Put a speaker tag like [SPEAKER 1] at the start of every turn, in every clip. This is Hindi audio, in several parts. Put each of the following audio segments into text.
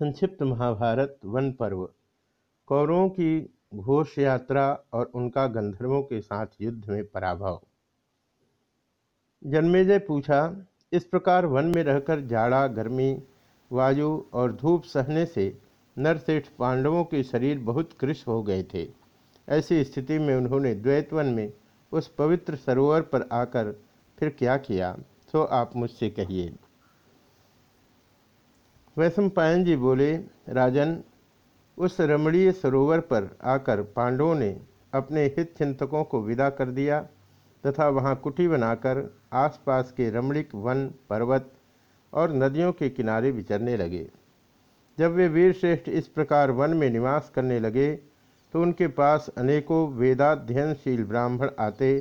[SPEAKER 1] संक्षिप्त महाभारत वन पर्व। कौरवों की घोष यात्रा और उनका गंधर्वों के साथ युद्ध में पराभव। जन्मेजय पूछा, इस प्रकार वन में रहकर जाड़ा, गर्मी, वायु और धूप सहने से नरसेठ पांडवों के शरीर बहुत कृष हो गए थे। ऐसी स्थिति में उन्होंने द्वैतवन में उस पवित्र सरोवर पर आकर फिर क्या किया, सो आप मुझसे कहिए। वैश्व पायन जी बोले, राजन, उस रमणीय सरोवर पर आकर पांडवों ने अपने हित चिंतकों को विदा कर दिया तथा वहाँ कुटी बनाकर आसपास के रमणीक वन, पर्वत और नदियों के किनारे विचरने लगे। जब वे वीरश्रेष्ठ इस प्रकार वन में निवास करने लगे तो उनके पास अनेकों वेदाध्ययनशील ब्राह्मण आते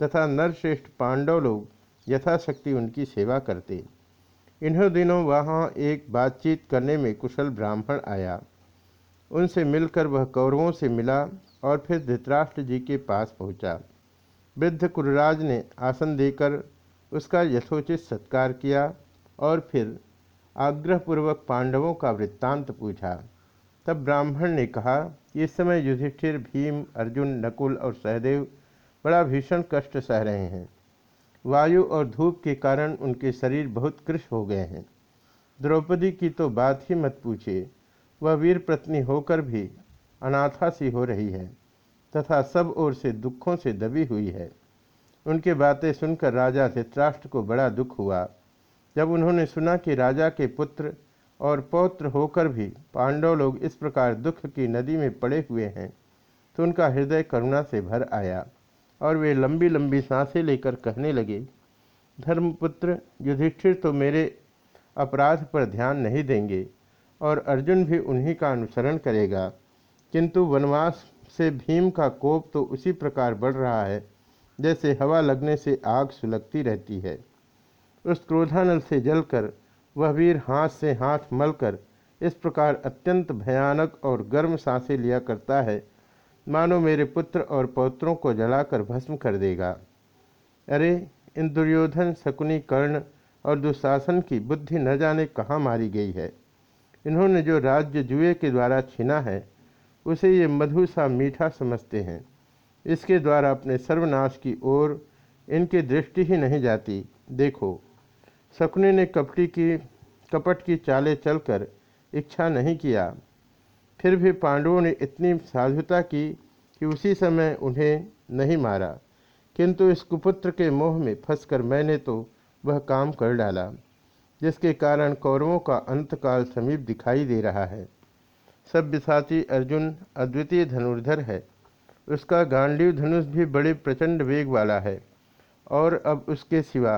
[SPEAKER 1] तथा नरश्रेष्ठ पांडव लोग यथाशक्ति उनकी सेवा करते। इन्हों दिनों वहाँ एक बातचीत करने में कुशल ब्राह्मण आया। उनसे मिलकर वह कौरवों से मिला और फिर धृतराष्ट्र जी के पास पहुँचा। वृद्ध कुरराज ने आसन देकर उसका यथोचित सत्कार किया और फिर आग्रहपूर्वक पांडवों का वृत्तांत पूछा। तब ब्राह्मण ने कहा कि इस समय युधिष्ठिर भीम, अर्जुन, नकुल और सहदेव बड़ा भीषण कष्ट सह रहे हैं। वायु और धूप के कारण उनके शरीर बहुत कृष हो गए हैं। द्रौपदी की तो बात ही मत पूछिए। वह वीर पत्नी होकर भी अनाथा सी हो रही है तथा सब ओर से दुखों से दबी हुई है। उनके बातें सुनकर राजा धृतराष्ट्र को बड़ा दुख हुआ। जब उन्होंने सुना कि राजा के पुत्र और पौत्र होकर भी पांडव लोग इस प्रकार दुख की नदी में पड़े हुए हैं तो उनका हृदय करुणा से भर आया। और वे लंबी लंबी साँसें लेकर कहने लगे, धर्मपुत्र, युधिष्ठिर तो मेरे अपराध पर ध्यान नहीं देंगे, और अर्जुन भी उन्हीं का अनुसरण करेगा। किंतु वनवास से भीम का कोप तो उसी प्रकार बढ़ रहा है, जैसे हवा लगने से आग सुलगती रहती है। उस क्रोधानल से जलकर, वह वीर हाथ से हाथ मलकर, इस प्रकार अत्यंत भयानक और गर्म साँसें लिया करता है मानो मेरे पुत्र और पौत्रों को जलाकर भस्म कर देगा। अरे, इन दुर्योधन, शकुनी, कर्ण और दुशासन की बुद्धि न जाने कहाँ मारी गई है। इन्होंने जो राज्य जुए के द्वारा छीना है, उसे ये मधु सा मीठा समझते हैं। इसके द्वारा अपने सर्वनाश की ओर इनकी दृष्टि ही नहीं जाती। देखो, शकुनी ने कपटी की, कपट की चाले चलकर इच्छा नहीं किया। फिर भी पांडवों ने इतनी साधुता की कि उसी समय उन्हें नहीं मारा। किंतु इस कुपुत्र के मोह में फंसकर मैंने तो वह काम कर डाला, जिसके कारण कौरवों का अंतकाल समीप दिखाई दे रहा है। सब विसाती अर्जुन अद्वितीय धनुर्धर है। उसका गांडीव धनुष भी बड़े प्रचंड वेग वाला है, और अब उसके सिवा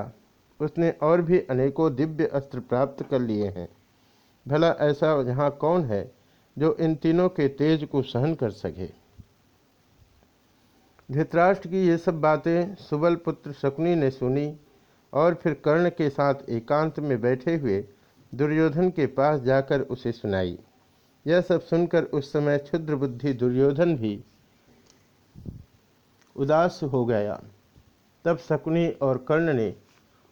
[SPEAKER 1] उसने और भी अनेकों दिव्य अस्त्र प्राप्त कर लिए हैं। भला ऐसा यहाँ कौन है जो इन तीनों के तेज को सहन कर सके। धृतराष्ट्र की ये सब बातें सुबल पुत्र शकुनी ने सुनी और फिर कर्ण के साथ एकांत में बैठे हुए दुर्योधन के पास जाकर उसे सुनाई। यह सब सुनकर उस समय क्षुद्र बुद्धि दुर्योधन भी उदास हो गया। तब शकुनी और कर्ण ने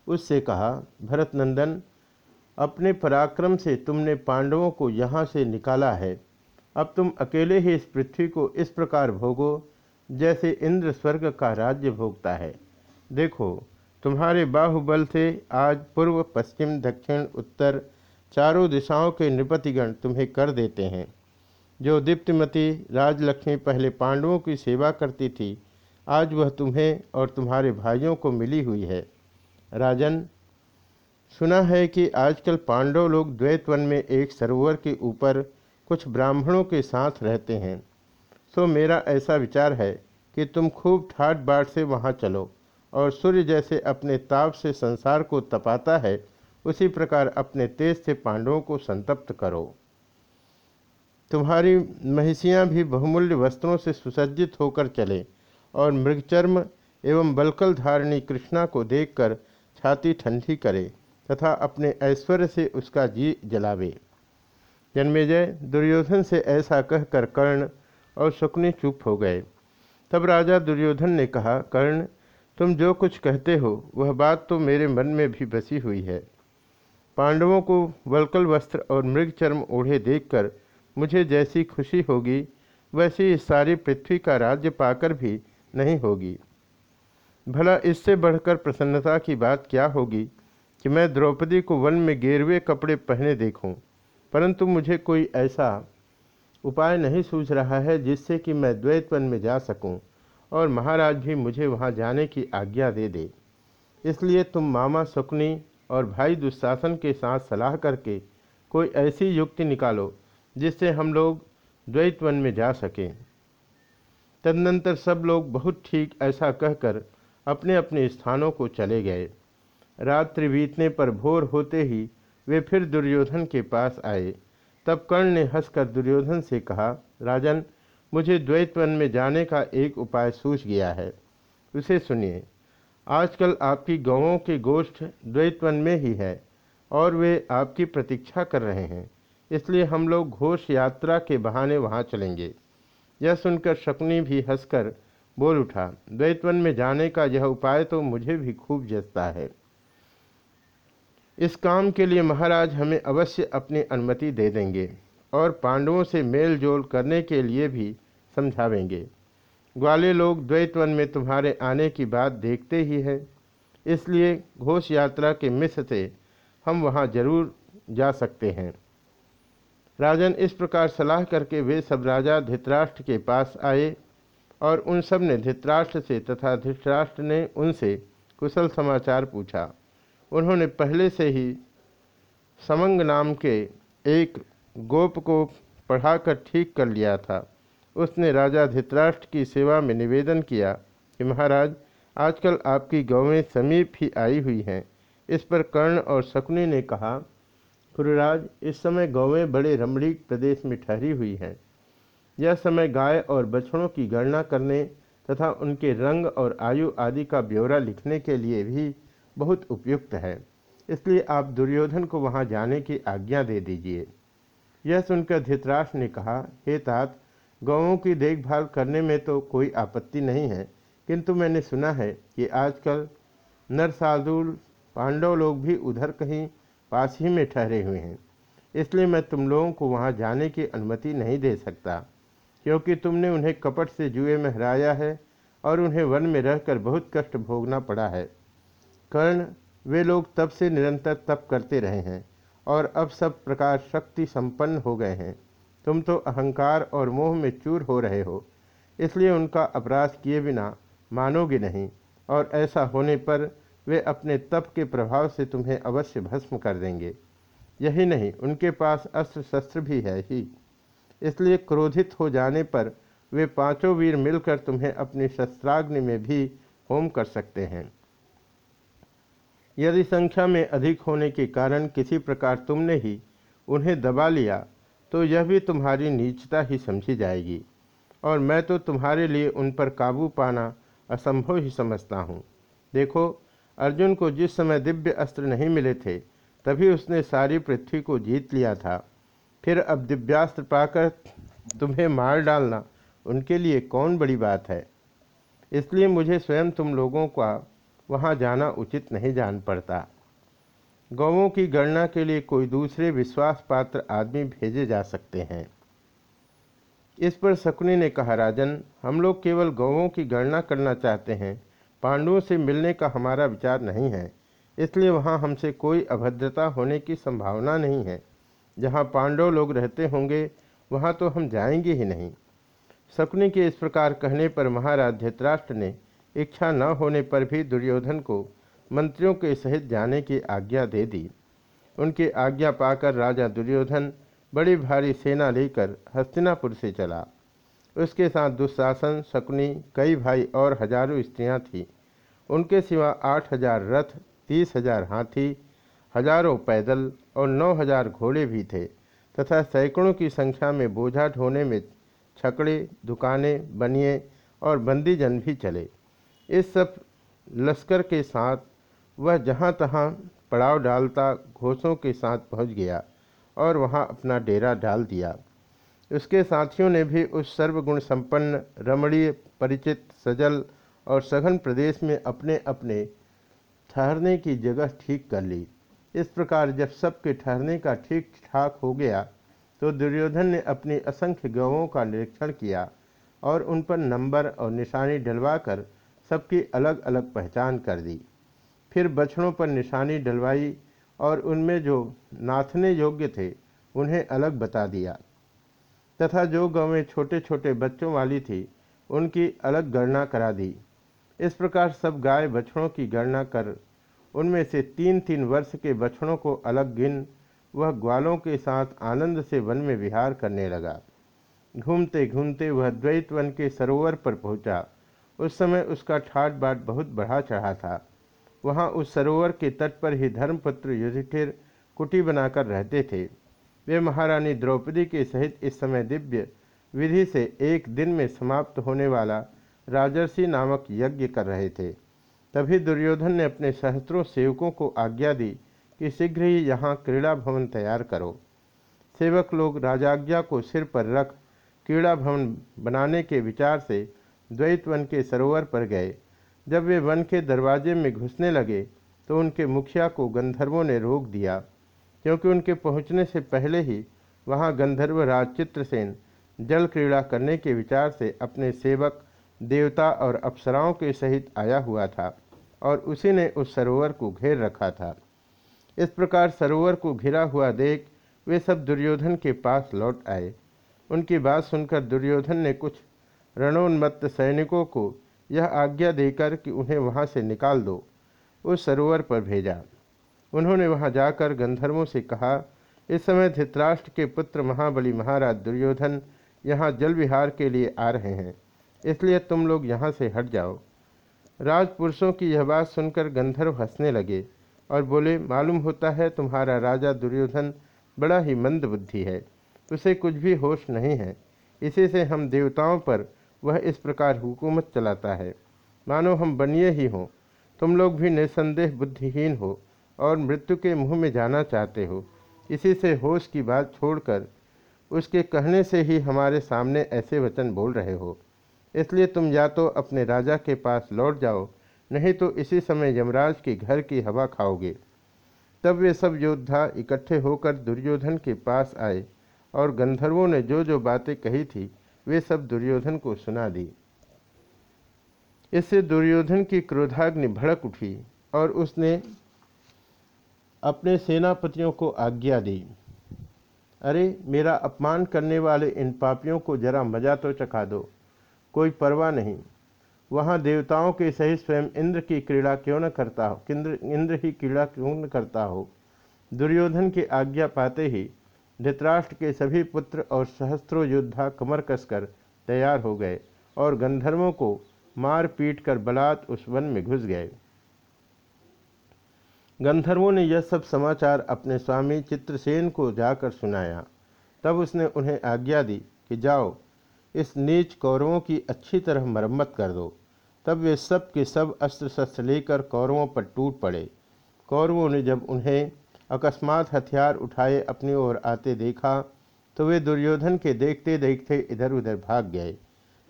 [SPEAKER 1] उससे कहा भरत नंदन अपने पराक्रम से तुमने पांडवों को यहाँ से निकाला है। अब तुम अकेले ही इस पृथ्वी को इस प्रकार भोगो, जैसे इंद्र स्वर्ग का राज्य भोगता है। देखो, तुम्हारे बाहुबल से आज पूर्व, पश्चिम, दक्षिण, उत्तर, चारों दिशाओं के नृपतिगण तुम्हें कर देते हैं। जो दीप्तिमती, राजलक्ष्मी पहले पांडवों की सेवा करती थी, आज वह तुम्हें और तुम्हारे भाइयों को मिली हुई है। राजन सुना है कि आजकल पांडव लोग द्वैत वन में एक सरोवर के ऊपर कुछ ब्राह्मणों के साथ रहते हैं। सो मेरा ऐसा विचार है कि तुम खूब ठाट बाट से वहाँ चलो और सूर्य जैसे अपने ताप से संसार को तपाता है, उसी प्रकार अपने तेज से पांडवों को संतप्त करो। तुम्हारी महिषियाँ भी बहुमूल्य वस्त्रों से सुसज्जित होकर चले और मृगचर्म एवं बलकल धारणी कृष्णा को देखकर छाती ठंडी करे। तथा अपने ऐश्वर्य से उसका जी जलावे। जन्मेजय दुर्योधन से ऐसा कहकर कर्ण और शकुनी चुप हो गए। तब राजा दुर्योधन ने कहा, कर्ण, तुम जो कुछ कहते हो, वह बात तो मेरे मन में भी बसी हुई है। पांडवों को वलकल वस्त्र और मृग चर्म ओढ़े देखकर मुझे जैसी खुशी होगी, वैसी इस सारी पृथ्वी का राज्य पाकर भी नहीं होगी। भला इससे बढ़कर प्रसन्नता की बात क्या होगी? कि मैं द्रौपदी को वन में गेरवे कपड़े पहने देखूँ, परंतु मुझे कोई ऐसा उपाय नहीं सूझ रहा है जिससे कि मैं द्वैत वन में जा सकूँ और महाराज भी मुझे वहाँ जाने की आज्ञा दे दे। इसलिए तुम मामा शकुनी और भाई दुशासन के साथ सलाह करके कोई ऐसी युक्ति निकालो जिससे हम लोग द्वैत वन में जा सकें। तदनंतर सब लोग बहुत ठीक ऐसा कहकर अपने अपने स्थानों को चले गए। रात्रि बीतने पर भोर होते ही वे फिर दुर्योधन के पास आए। तब कर्ण ने हंसकर दुर्योधन से कहा, राजन, मुझे द्वैत वन में जाने का एक उपाय सूझ गया है। उसे सुनिए। आजकल आपकी गौों के गोष्ठ द्वैत वन में ही है और वे आपकी प्रतीक्षा कर रहे हैं। इसलिए हम लोग घोष यात्रा के बहाने वहाँ चलेंगे यह सुनकर शकुनी भी हंसकर बोल उठा, द्वैतवन में जाने का यह उपाय तो मुझे भी खूब जचता है। इस काम के लिए महाराज हमें अवश्य अपनी अनुमति दे देंगे और पांडवों से मेल जोल करने के लिए भी समझावेंगे। ग्वाले लोग द्वैतवन में तुम्हारे आने की बात देखते ही है। इसलिए घोष यात्रा के मिस से हम वहाँ ज़रूर जा सकते हैं। राजन इस प्रकार सलाह करके वे सब राजा धृतराष्ट्र के पास आए और उन सबने धृतराष्ट्र से तथा धृतराष्ट्र ने उनसे कुशल समाचार पूछा। उन्होंने पहले से ही समंग नाम के एक गोप को पढ़ाकर ठीक कर लिया था। उसने राजा धृतराष्ट्र की सेवा में निवेदन किया कि, महाराज, आजकल आपकी गौवें समीप ही आई हुई हैं। इस पर कर्ण और शकुनी ने कहा गुरुराज इस समय गौवें बड़े रमणीक प्रदेश में ठहरी हुई हैं। यह समय गाय और बछड़ों की गणना करने तथा उनके रंग और आयु आदि का ब्यौरा लिखने के लिए भी बहुत उपयुक्त है। इसलिए आप दुर्योधन को वहाँ जाने की आज्ञा दे दीजिए। यह सुनकर धृतराष्ट्र ने कहा, हे तात गौों की देखभाल करने में तो कोई आपत्ति नहीं है, किंतु मैंने सुना है कि आजकल नरसादुल पांडव लोग भी उधर कहीं पास ही में ठहरे हुए हैं। इसलिए मैं तुम लोगों को वहाँ जाने की अनुमति नहीं दे सकता, क्योंकि तुमने उन्हें कपट से जुए में हराया है और उन्हें वन में रहकर बहुत कष्ट भोगना पड़ा है। कर्ण, वे लोग तब से निरंतर तप करते रहे हैं और अब सब प्रकार शक्ति संपन्न हो गए हैं। तुम तो अहंकार और मोह में चूर हो रहे हो, इसलिए उनका अपराध किए बिना मानोगे नहीं और ऐसा होने पर वे अपने तप के प्रभाव से तुम्हें अवश्य भस्म कर देंगे। यही नहीं, उनके पास अस्त्र शस्त्र भी है ही। इसलिए क्रोधित हो जाने पर वे पाँचों वीर मिलकर तुम्हें अपनी शस्त्राग्नि में भी होम कर सकते हैं। यदि संख्या में अधिक होने के कारण किसी प्रकार तुमने ही उन्हें दबा लिया तो यह भी तुम्हारी नीचता ही समझी जाएगी, और मैं तो तुम्हारे लिए उन पर काबू पाना असंभव ही समझता हूँ। देखो, अर्जुन को जिस समय दिव्य अस्त्र नहीं मिले थे, तभी उसने सारी पृथ्वी को जीत लिया था। फिर अब दिव्यास्त्र पाकर तुम्हें मार डालना उनके लिए कौन बड़ी बात है? इसलिए मुझे स्वयं तुम लोगों का वहाँ जाना उचित नहीं जान पड़ता। गौों की गणना के लिए कोई दूसरे विश्वास पात्र आदमी भेजे जा सकते हैं। इस पर शकुनी ने कहा, राजन, हम लोग केवल गौों की गणना करना चाहते हैं। पांडवों से मिलने का हमारा विचार नहीं है। इसलिए वहाँ हमसे कोई अभद्रता होने की संभावना नहीं है। जहाँ पांडव लोग रहते होंगे, वहाँ तो हम जाएँगे ही नहीं। शकुनी के इस प्रकार कहने पर महाराज धृतराष्ट्र ने इच्छा न होने पर भी दुर्योधन को मंत्रियों के सहित जाने की आज्ञा दे दी। उनकी आज्ञा पाकर राजा दुर्योधन बड़ी भारी सेना लेकर हस्तिनापुर से चला। उसके साथ दुशासन, शकुनी, कई भाई और हज़ारों स्त्रियाँ थीं। उनके सिवा आठ हज़ार रथ, तीस हज़ार हाथी, हज़ारों पैदल और नौ हज़ार घोड़े भी थे तथा सैकड़ों की संख्या में बोझा ढोने में छकड़े, दुकानें, बनिए और बंदीजन भी चले। इस सब लश्कर के साथ वह जहाँ तहाँ पड़ाव डालता घोषों के साथ पहुँच गया और वहाँ अपना डेरा डाल दिया। उसके साथियों ने भी उस सर्वगुण संपन्न, रमणीय, परिचित, सजल और सघन प्रदेश में अपने अपने ठहरने की जगह ठीक कर ली। इस प्रकार जब सबके ठहरने का ठीक ठाक हो गया तो दुर्योधन ने अपनी असंख्य गवों का निरीक्षण किया और उन पर नंबर और निशानी डलवाकर सबकी अलग अलग पहचान कर दी। फिर बछड़ों पर निशानी डलवाई और उनमें जो नाथने योग्य थे, उन्हें अलग बता दिया। तथा जो गवें छोटे छोटे बच्चों वाली थी, उनकी अलग गणना करा दी। इस प्रकार सब गाय बछड़ों की गणना कर, उनमें से तीन तीन वर्ष के बछड़ों को अलग गिन, वह ग्वालों के साथ आनंद से वन में विहार करने लगा। घूमते घूमते वह द्वैत वन के सरोवर पर पहुँचा। उस समय उसका ठाट बाट बहुत बढ़ा चढ़ा था। वहाँ उस सरोवर के तट पर ही धर्मपुत्र युधिष्ठिर कुटी बनाकर रहते थे। वे महारानी द्रौपदी के सहित इस समय दिव्य विधि से एक दिन में समाप्त होने वाला राजर्षि नामक यज्ञ कर रहे थे। तभी दुर्योधन ने अपने सहस्त्रों सेवकों को आज्ञा दी कि शीघ्र ही यहाँ क्रीड़ा भवन तैयार करो। सेवक लोग राजाज्ञा को सिर पर रख क्रीड़ा भवन बनाने के विचार से द्वैत वन के सरोवर पर गए। जब वे वन के दरवाजे में घुसने लगे तो उनके मुखिया को गंधर्वों ने रोक दिया। क्योंकि उनके पहुँचने से पहले ही वहाँ गंधर्व राज चित्रसेन जल क्रीड़ा करने के विचार से अपने सेवक, देवता और अप्सराओं के सहित आया हुआ था और उसी ने उस सरोवर को घेर रखा था। इस प्रकार सरोवर को घिरा हुआ देख वे सब दुर्योधन के पास लौट आए। उनकी बात सुनकर दुर्योधन ने कुछ रणोन्मत्त सैनिकों को यह आज्ञा देकर कि उन्हें वहाँ से निकाल दो, उस सरोवर पर भेजा। उन्होंने वहाँ जाकर गंधर्वों से कहा, इस समय धृतराष्ट्र के पुत्र महाबली महाराज दुर्योधन यहाँ जल विहार के लिए आ रहे हैं, इसलिए तुम लोग यहाँ से हट जाओ। राजपुरुषों की यह बात सुनकर गंधर्व हंसने लगे और बोले, मालूम होता है तुम्हारा राजा दुर्योधन बड़ा ही मंद बुद्धि है, उसे कुछ भी होश नहीं है, इसी से हम देवताओं पर वह इस प्रकार हुकूमत चलाता है। मानो हम बनिए ही हों, तुम लोग भी निसंदेह बुद्धिहीन हो और मृत्यु के मुँह में जाना चाहते हो। इसी से होश की बात छोड़कर उसके कहने से ही हमारे सामने ऐसे वचन बोल रहे हो। इसलिए तुम या तो अपने राजा के पास लौट जाओ, नहीं तो इसी समय यमराज के घर की हवा खाओगे। तब वे सब योद्धा इकट्ठे होकर दुर्योधन के पास आए और गंधर्वों ने जो जो बातें कही थी वे सब दुर्योधन को सुना दी। इससे दुर्योधन की क्रोधाग्नि भड़क उठी और उसने अपने सेनापतियों को आज्ञा दी। अरे, मेरा अपमान करने वाले इन पापियों को जरा मज़ा तो चखा दो। कोई परवाह नहीं। वहाँ देवताओं के सहित स्वयं इंद्र की क्रीड़ा क्यों न करता हो? इंद्र इंद्र ही क्रीड़ा क्यों न करता हो? दुर्योधन की आज्ञा पाते ही धृतराष्ट्र के सभी पुत्र और सहस्त्रों योद्धा कमर कसकर तैयार हो गए और गंधर्वों को मार पीट कर बलात् उस वन में घुस गए। गंधर्वों ने यह सब समाचार अपने स्वामी चित्रसेन को जाकर सुनाया। तब उसने उन्हें आज्ञा दी कि जाओ, इस नीच कौरवों की अच्छी तरह मरम्मत कर दो। तब वे सब के सब अस्त्र शस्त्र लेकर कौरवों पर टूट पड़े। कौरवों ने जब उन्हें अकस्मात हथियार उठाए, अपनी ओर आते देखा तो वे दुर्योधन के देखते देखते इधर उधर भाग गए।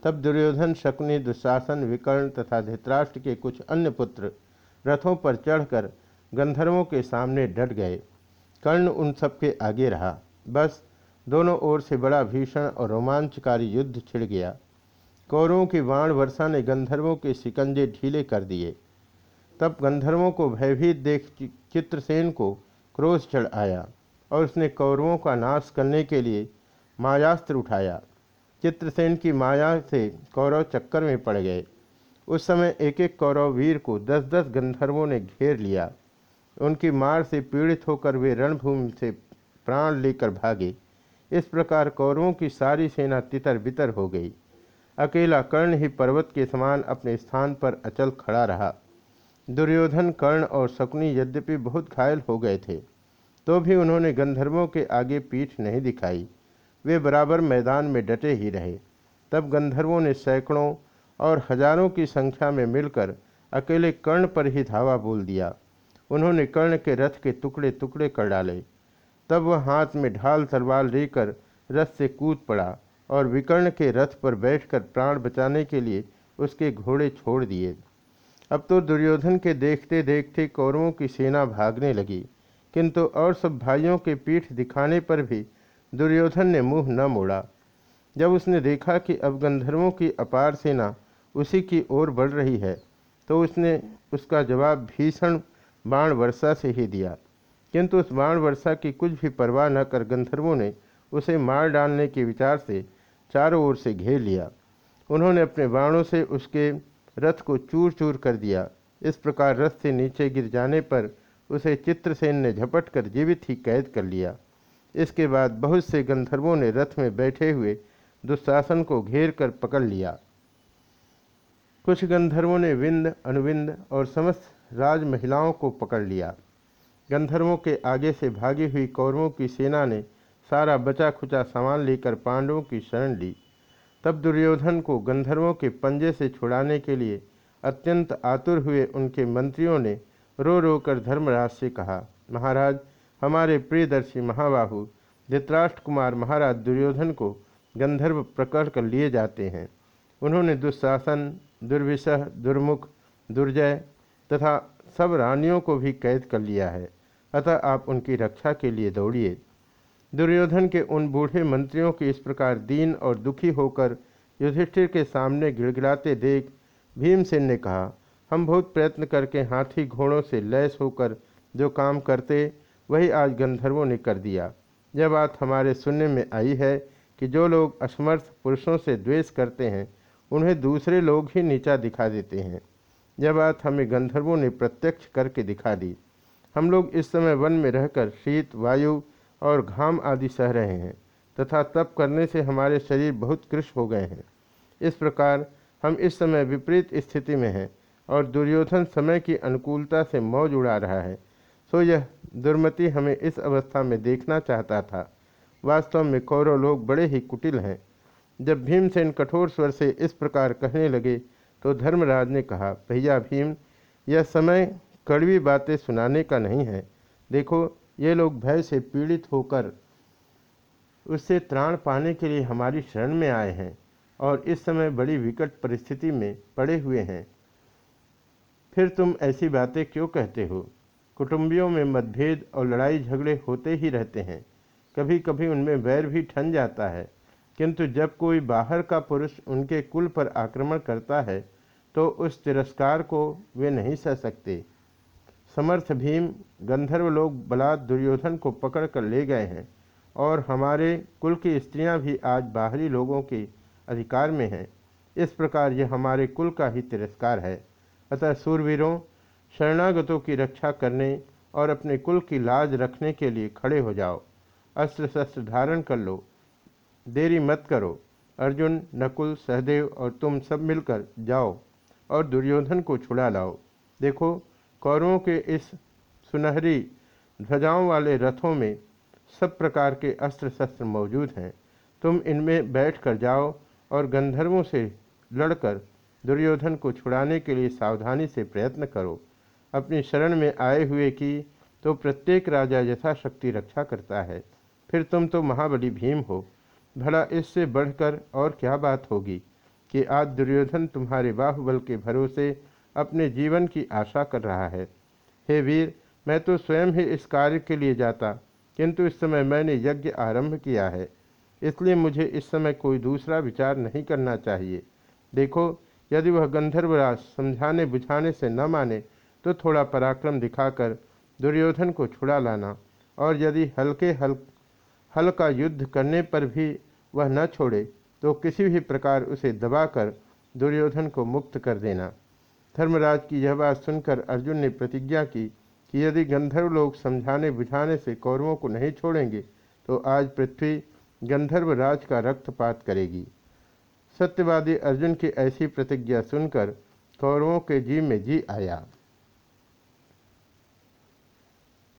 [SPEAKER 1] तब दुर्योधन, शकुनी, दुशासन, विकर्ण तथा धृतराष्ट्र के कुछ अन्य पुत्र रथों पर चढ़कर गंधर्वों के सामने डट गए। कर्ण उन सबके आगे रहा। बस दोनों ओर से बड़ा भीषण और रोमांचकारी युद्ध छिड़ गया। कौरवों की वाण वर्षा ने गंधर्वों के सिकंजे ढीले कर दिए। तब गंधर्वों को भयभीत देख चित्रसेन को क्रोध चढ़ आया और उसने कौरवों का नाश करने के लिए मायास्त्र उठाया। चित्रसेन की माया से कौरव चक्कर में पड़ गए। उस समय एक एक कौरव वीर को दस दस गंधर्वों ने घेर लिया। उनकी मार से पीड़ित होकर वे रणभूमि से प्राण लेकर भागे। इस प्रकार कौरवों की सारी सेना तितर बितर हो गई। अकेला कर्ण ही पर्वत के समान अपने स्थान पर अचल खड़ा रहा। दुर्योधन कर्ण और शकुनी यद्यपि बहुत घायल हो गए थे तो भी उन्होंने गंधर्वों के आगे पीठ नहीं दिखाई। वे बराबर मैदान में डटे ही रहे। तब गंधर्वों ने सैकड़ों और हज़ारों की संख्या में मिलकर अकेले कर्ण पर ही धावा बोल दिया। उन्होंने कर्ण के रथ के टुकड़े टुकड़े कर डाले। तब वह हाथ में ढाल तलवार लेकर रथ से कूद पड़ा और विकर्ण के रथ पर बैठकर प्राण बचाने के लिए उसके घोड़े छोड़ दिए। अब तो दुर्योधन के देखते देखते कौरवों की सेना भागने लगी। किंतु और सब भाइयों के पीठ दिखाने पर भी दुर्योधन ने मुँह न मोड़ा। जब उसने देखा कि अब गंधर्वों की अपार सेना उसी की ओर बढ़ रही है तो उसने उसका जवाब भीषण बाण वर्षा से ही दिया। किंतु उस बाण वर्षा की कुछ भी परवाह न कर गंधर्वों ने उसे मार डालने के विचार से चारों ओर से घेर लिया। उन्होंने अपने बाणों से उसके रथ को चूर चूर कर दिया। इस प्रकार रथ से नीचे गिर जाने पर उसे चित्रसेन ने झपट कर जीवित ही कैद कर लिया। इसके बाद बहुत से गंधर्वों ने रथ में बैठे हुए दुशासन को घेर कर पकड़ लिया। कुछ गंधर्वों ने विंद अनुविंद और समस्त राज महिलाओं को पकड़ लिया। गंधर्वों के आगे से भागी हुई कौरवों की सेना ने सारा बचा खुचा सामान लेकर पांडवों की शरण ली। तब दुर्योधन को गंधर्वों के पंजे से छुड़ाने के लिए अत्यंत आतुर हुए उनके मंत्रियों ने रो रो कर धर्मराज से कहा, महाराज, हमारे प्रियदर्शी महाबाहु, धृतराष्ट्र कुमार महाराज दुर्योधन को गंधर्व प्रकट कर लिए जाते हैं। उन्होंने दुशासन, दुर्विषह, दुर्मुख, दुर्जय तथा सब रानियों को भी कैद कर लिया है। अतः आप उनकी रक्षा के लिए दौड़िए। दुर्योधन के उन बूढ़े मंत्रियों की इस प्रकार दीन और दुखी होकर युधिष्ठिर के सामने गिड़गिड़ाते देख भीमसेन ने कहा, हम बहुत प्रयत्न करके हाथी घोड़ों से लैस होकर जो काम करते, वही आज गंधर्वों ने कर दिया। यह बात हमारे सुनने में आई है कि जो लोग असमर्थ पुरुषों से द्वेष करते हैं, उन्हें दूसरे लोग ही नीचा दिखा देते हैं। यह बात हमें गंधर्वों ने प्रत्यक्ष करके दिखा दी। हम लोग इस समय वन में रहकर शीत, वायु और घाम आदि सह रहे हैं, तथा तप करने से हमारे शरीर बहुत कृष हो गए हैं। इस प्रकार हम इस समय विपरीत स्थिति में हैं और दुर्योधन समय की अनुकूलता से मौज उड़ा रहा है। सो यह दुर्मति हमें इस अवस्था में देखना चाहता था। वास्तव में कौरव लोग बड़े ही कुटिल हैं। जब भीमसेन कठोर स्वर से इस प्रकार कहने लगे तो धर्मराज ने कहा, भैया भीम, यह समय कड़वी बातें सुनाने का नहीं है। देखो ये लोग भय से पीड़ित होकर उससे त्राण पाने के लिए हमारी शरण में आए हैं और इस समय बड़ी विकट परिस्थिति में पड़े हुए हैं। फिर तुम ऐसी बातें क्यों कहते हो? कुटुंबियों में मतभेद और लड़ाई झगड़े होते ही रहते हैं। कभी कभी उनमें वैर भी ठन जाता है। किंतु जब कोई बाहर का पुरुष उनके कुल पर आक्रमण करता है तो उस तिरस्कार को वे नहीं सह सकते। समर्थ भीम गंधर्व लोग बलात् दुर्योधन को पकड़ कर ले गए हैं और हमारे कुल की स्त्रियाँ भी आज बाहरी लोगों के अधिकार में हैं। इस प्रकार यह हमारे कुल का ही तिरस्कार है। अतः सूरवीरों, शरणागतों की रक्षा करने और अपने कुल की लाज रखने के लिए खड़े हो जाओ। अस्त्र शस्त्र धारण कर लो। देरी मत करो। अर्जुन, नकुल, सहदेव और तुम सब मिलकर जाओ और दुर्योधन को छुड़ा लाओ। देखो कौरवों के इस सुनहरी ध्वजाओं वाले रथों में सब प्रकार के अस्त्र शस्त्र मौजूद हैं। तुम इनमें बैठ कर जाओ और गंधर्वों से लड़कर दुर्योधन को छुड़ाने के लिए सावधानी से प्रयत्न करो। अपनी शरण में आए हुए की तो प्रत्येक राजा यथाशक्ति रक्षा करता है। फिर तुम तो महाबली भीम हो। भला इससे बढ़कर और क्या बात होगी कि आज दुर्योधन तुम्हारे बाहुबल के भरोसे अपने जीवन की आशा कर रहा है। हे वीर, मैं तो स्वयं ही इस कार्य के लिए जाता, किंतु इस समय मैंने यज्ञ आरंभ किया है। इसलिए मुझे इस समय कोई दूसरा विचार नहीं करना चाहिए। देखो, यदि वह गंधर्वराज समझाने बुझाने से न माने तो थोड़ा पराक्रम दिखाकर दुर्योधन को छुड़ा लाना, और यदि हल्के हल हल का युद्ध करने पर भी वह न छोड़े तो किसी भी प्रकार उसे दबाकर दुर्योधन को मुक्त कर देना। धर्मराज की यह बात सुनकर अर्जुन ने प्रतिज्ञा की कि यदि गंधर्व लोग समझाने बुझाने से कौरवों को नहीं छोड़ेंगे तो आज पृथ्वी गंधर्व राज का रक्तपात करेगी। सत्यवादी अर्जुन की ऐसी प्रतिज्ञा सुनकर कौरवों के जी में जी आया।